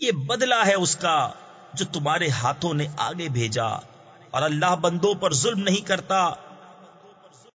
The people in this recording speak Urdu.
یہ بدلہ ہے اس کا جو تمہارے ہاتھوں نے آگے بھیجا اور اللہ بندوں پر ظلم نہیں کرتا